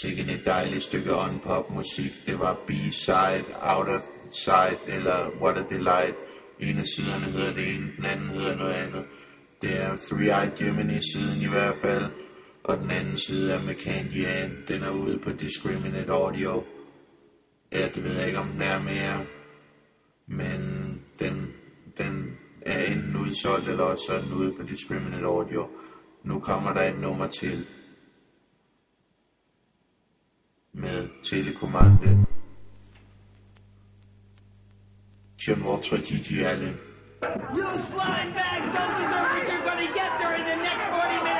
Sikke et dejligt stykke on-pop musik. Det var B-side, Out of Sight eller What a Delight. En af siderne hedder det ene, den anden hedder noget andet. Det er Three Eye Germany siden i hvert fald. Og den anden side er med Candy Ann. Den er ude på Discriminate Audio. Ja, det ved jeg ikke om den er mere. Men den, den er enten udsolgt, eller også er den ude på Discriminate Audio. Nu kommer der et nummer til. Med telecommande. John Walter GG Allin. You slime bag don't deserve what you're gonna get during the next 40 minutes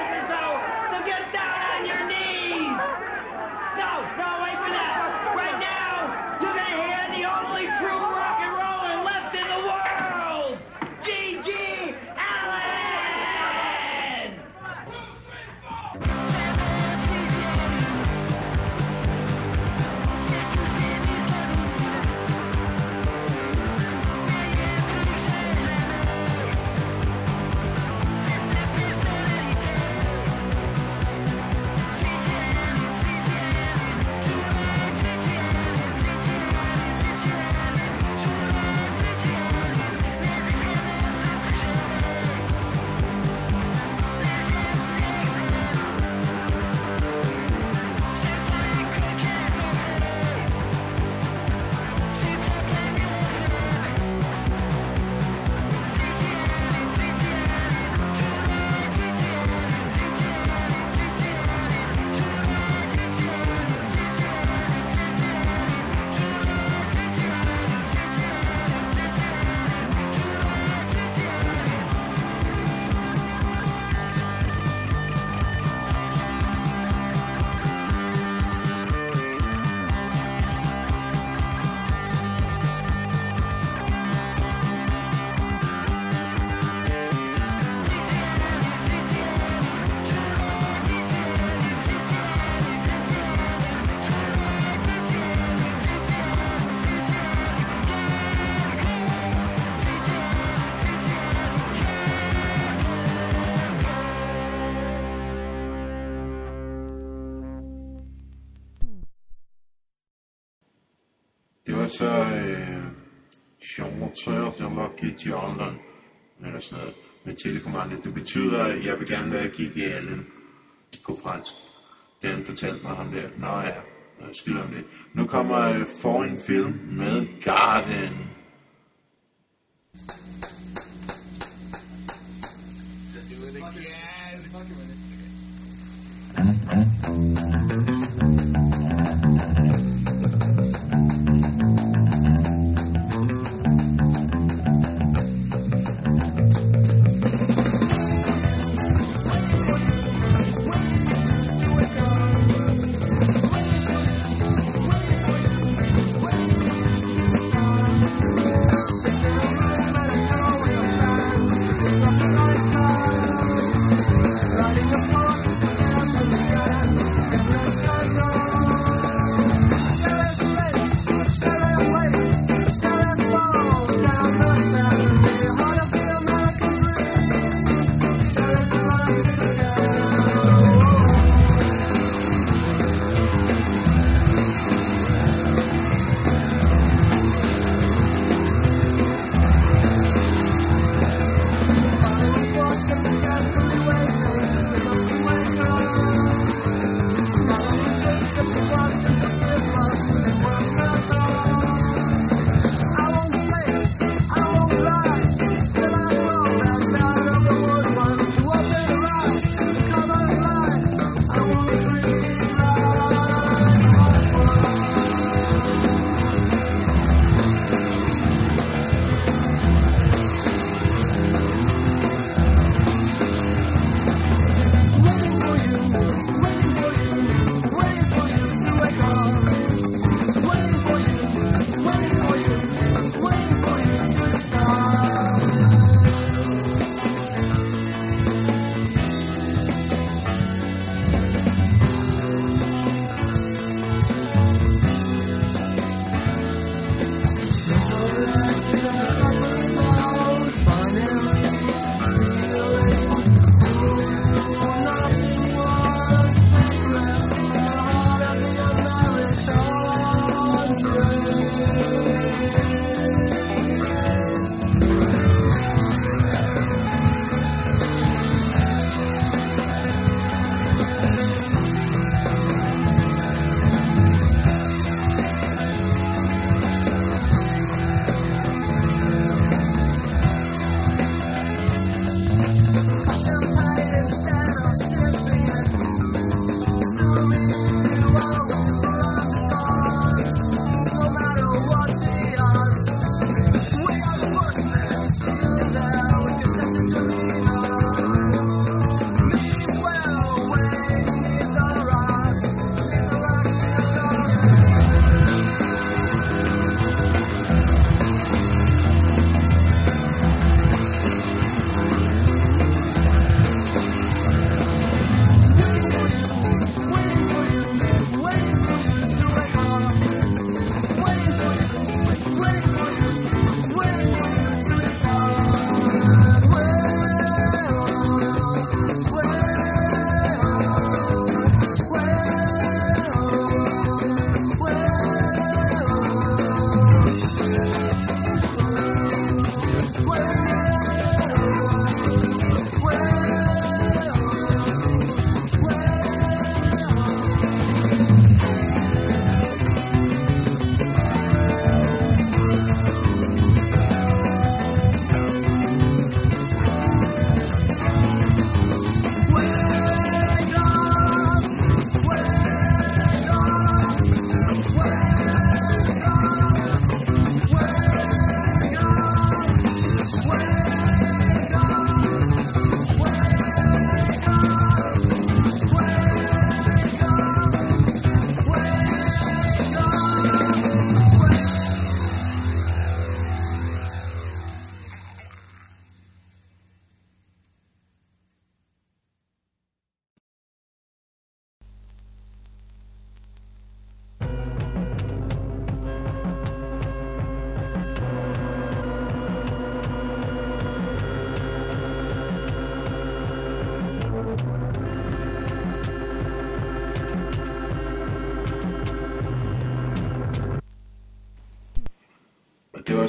øh, chanteur til Lucky Jordan, eller sådan noget, med telekommando. Det betyder, at jeg vil gerne være Kiki Allen på fransk. Det han fortalte mig ham der. Nå ja, skid om det. Nu kommer øh, for en Film med Garden.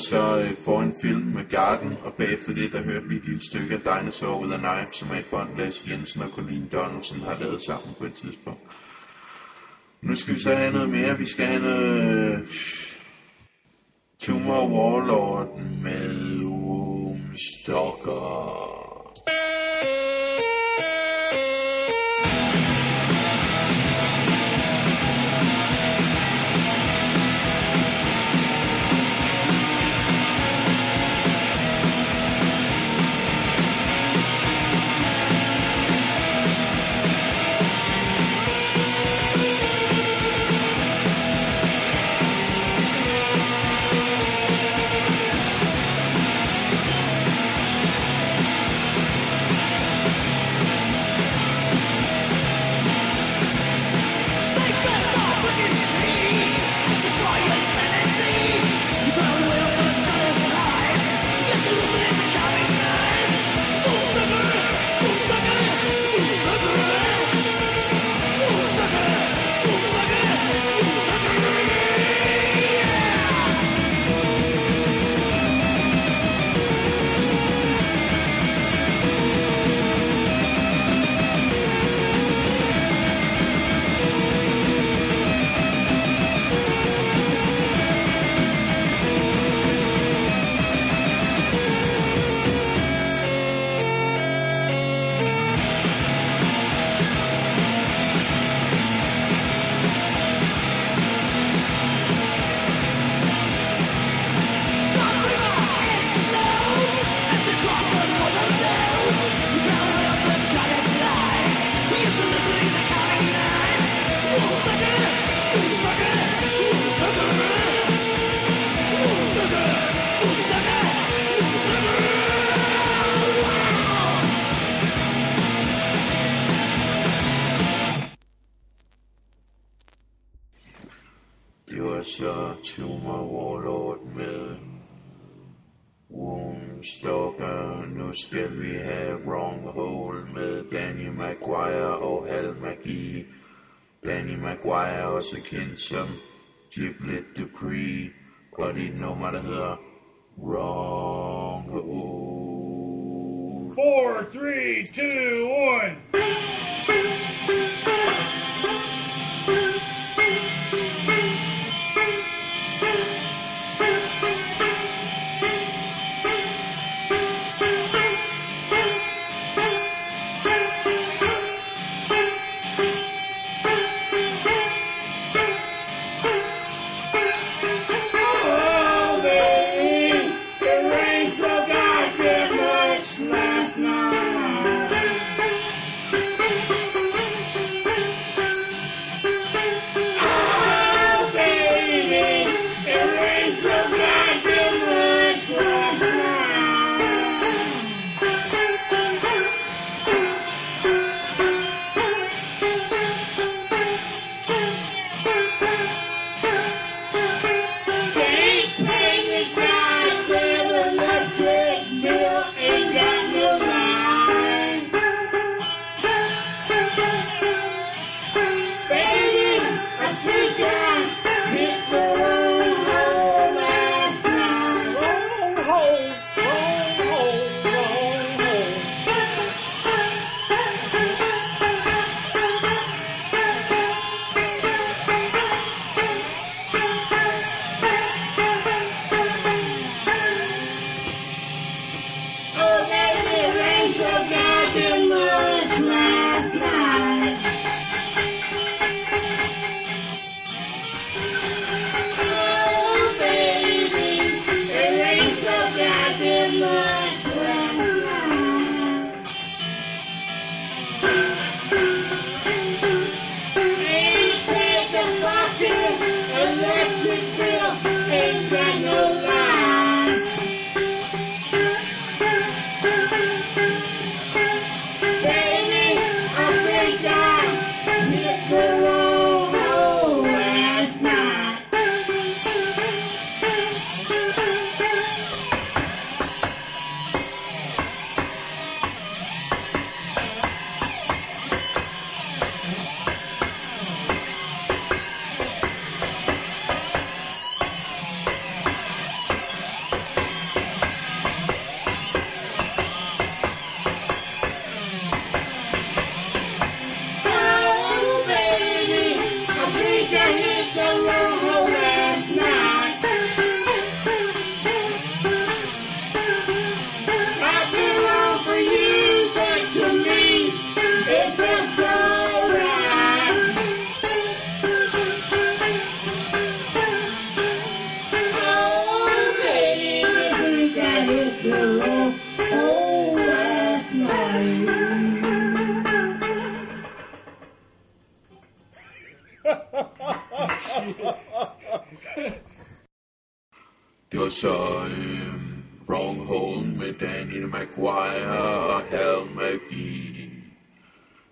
Så øh, for en film med Garden, og bagefter det, der hørte vi et lille stykke af Dinosaur with a Knife, som er et bånd, Lasse Jensen og Colleen Donaldson har lavet sammen på et tidspunkt. Nu skal vi så have noget mere. Vi skal have noget... øh, Tumor Warlord med Stalker. You're a to my warlord mill. Womb stalker, no skill we have, wrong hole mill. Danny McGuire, oh Hal McGee. Danny McGuire was kendt som Giblet Dupree, og det er et nummer, der hedder Wrong Hole. Four, three, two, one. forgotten much now.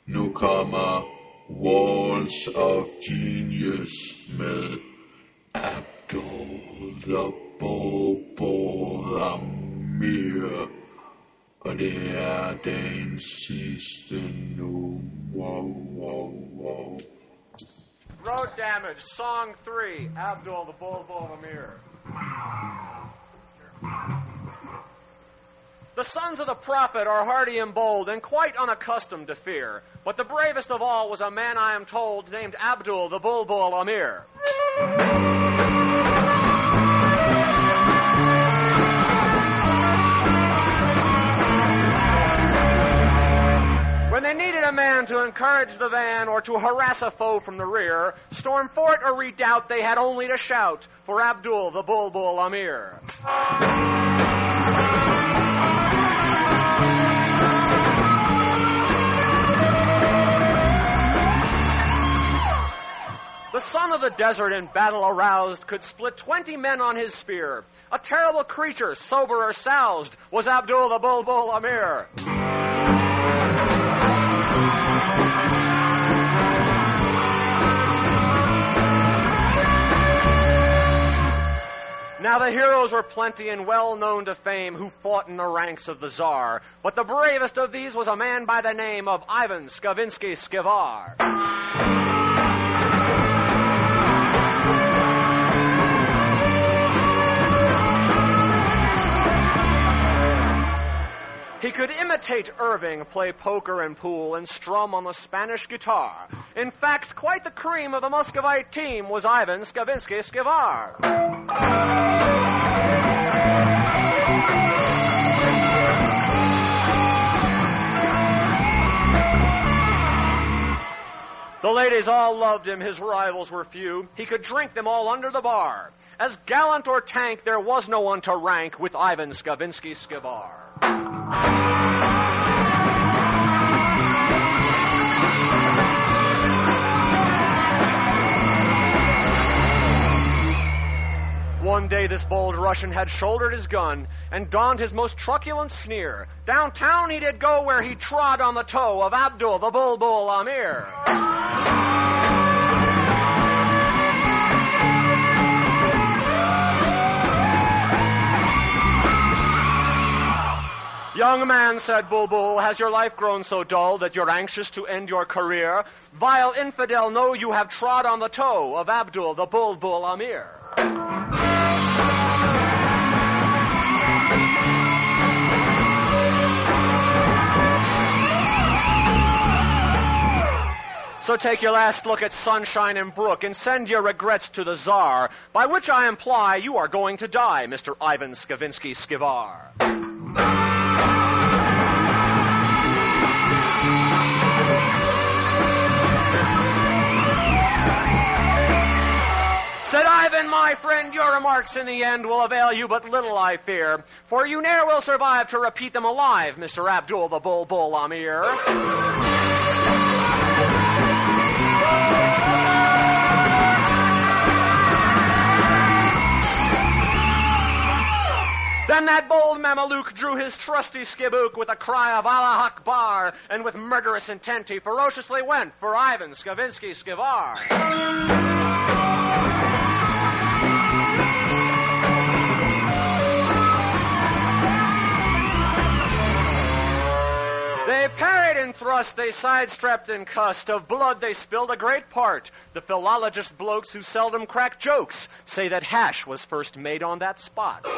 Nu kommer Walls of Genius med Abdul the Bulbul Amir. Og det er dagens sidste nu. Wow, wow, wow. Road Damage, Song 3, Abdul the Bulbul Amir. The sons of the prophet are hardy and bold and quite unaccustomed to fear. But the bravest of all was a man, I am told, named Abdul the Bulbul Amir. When they needed a man to encourage the van or to harass a foe from the rear, storm fort or redoubt, they had only to shout for Abdul the Bulbul Amir. Of the desert in battle aroused could split twenty men on his spear. A terrible creature, sober or soused, was Abdul the Bulbul Amir. Now the heroes were plenty and well known to fame who fought in the ranks of the Tsar, but the bravest of these was a man by the name of Ivan Skavinsky Skivar. He could imitate Irving, play poker and pool, and strum on the Spanish guitar. In fact, quite the cream of the Muscovite team was Ivan Skavinsky Skivar. The ladies all loved him, his rivals were few. He could drink them all under the bar. As gallant or tank, there was no one to rank with Ivan Skavinsky Skivar. One day this bold Russian had shouldered his gun and donned his most truculent sneer. Downtown he did go where he trod on the toe of Abdul the Bulbul Amir. Young man, said Bulbul, has your life grown so dull that you're anxious to end your career? Vile infidel, know you have trod on the toe of Abdul the Bulbul Amir. So take your last look at Sunshine and Brook and send your regrets to the Czar, by which I imply you are going to die, Mr. Ivan Skavinsky Skivar. Said Ivan, my friend, your remarks in the end will avail you but little, I fear, for you ne'er will survive to repeat them alive, Mr. Abdul the Bulbul Amir. Then that bold Mameluke drew his trusty skibook with a cry of Allah Akbar, and with murderous intent he ferociously went for Ivan Skavinsky Skivar. Thrust, they sidestepped and cussed. Of blood they spilled a great part. The philologist blokes who seldom crack jokes say that hash was first made on that spot. They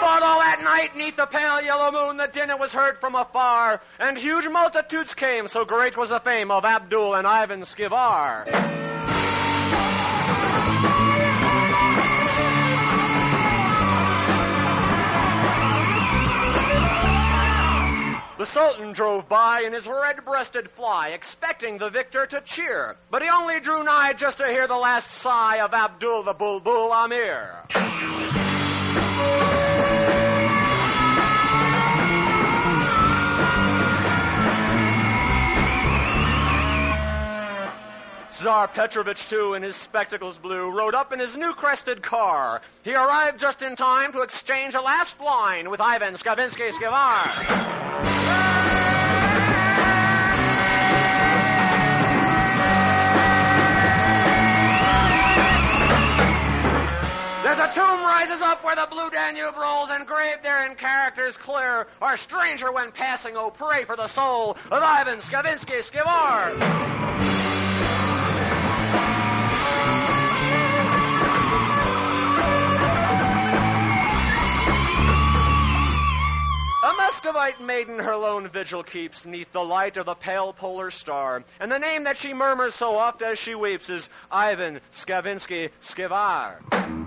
fought all that night, neath the pale yellow moon, the din it was heard from afar, and huge multitudes came, so great was the fame of Abdul and Ivan Skivar. The Sultan drove by in his red-breasted fly, expecting the victor to cheer, but he only drew nigh just to hear the last sigh of Abdul the Bulbul Amir. Tsar Petrovich, too, in his spectacles blue, rode up in his new crested car. He arrived just in time to exchange a last line with Ivan Skavinsky Skivar. There's a tomb rises up where the blue Danube rolls, engraved there in characters clear. Our stranger, when passing, oh, pray for the soul of Ivan Skavinsky Skivar. Muscovite maiden her lone vigil keeps neath the light of the pale polar star, and the name that she murmurs so oft as she weeps is Ivan Skavinsky Skivar.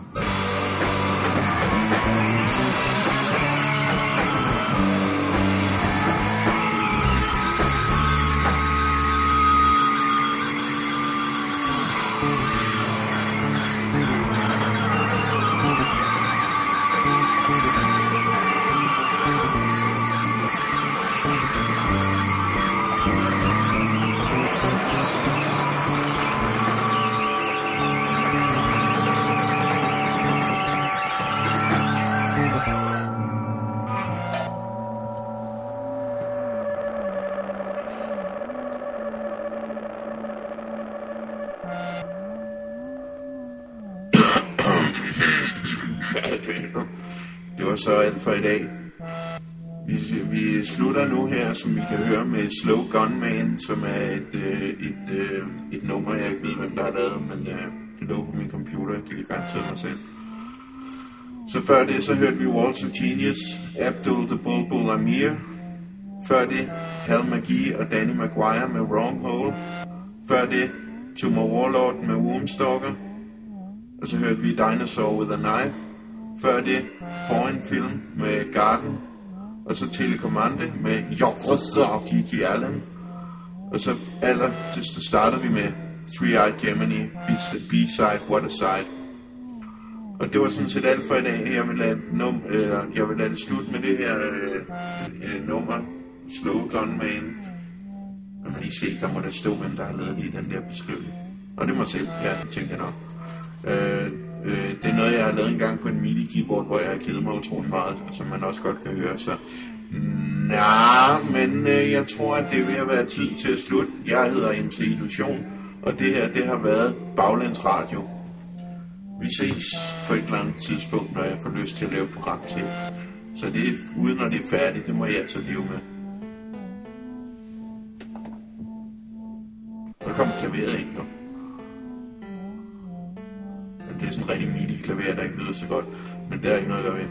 Alt for i dag. Vi, vi slutter nu her, som vi kan høre, med Slow Gunman, som er et, øh, et, øh, et nummer, jeg ikke ved, hvem der har lavet, men øh, det lå på min computer, det er garanteret mig selv. Så før det, så hørte vi Waltz of Genius, Abdul the Bulbul Amir. Før det, Hal McGee og Danny Maguire med Wrong Hole. Før det, Tumor Warlord med Wombstalker. Og så hørte vi Dinosaur with a Knife. Før det, Foreign Film med Garden. Og så Telekommande med Jofresa og Gigi Allen. Og så aller til så starter vi med Three-Eyed Gemini, B- B-Side, What a Side. Og det var sådan set alt for i dag. Jeg vil lade, num, eller, jeg vil lade det slut med det her øh, øh, nummer, Slow Gunman. Jeg man lige se, der må der stå, hvem der har lavet det i den der beskrivelse. Og det må selv, ja, tænker jeg nok. Øh, øh, det er noget, jeg har lavet en gang på en MIDI-keyboard, hvor jeg har kedet mig utrolig meget, som man også godt kan høre. Så Nej, men øh, jeg tror, at det er ved at være tid til at slutte. Jeg hedder MC Illusion, og det her, det har været Baglands Radio. Vi ses på et eller andet tidspunkt, når jeg får lyst til at lave et program til. Så det er uden når det er færdigt, det må jeg altså leve med. Der kommer klaveret ind nu. Det er sådan rigtig midi klaver, der ikke lyder så godt. Men det er ikke noget, der ved.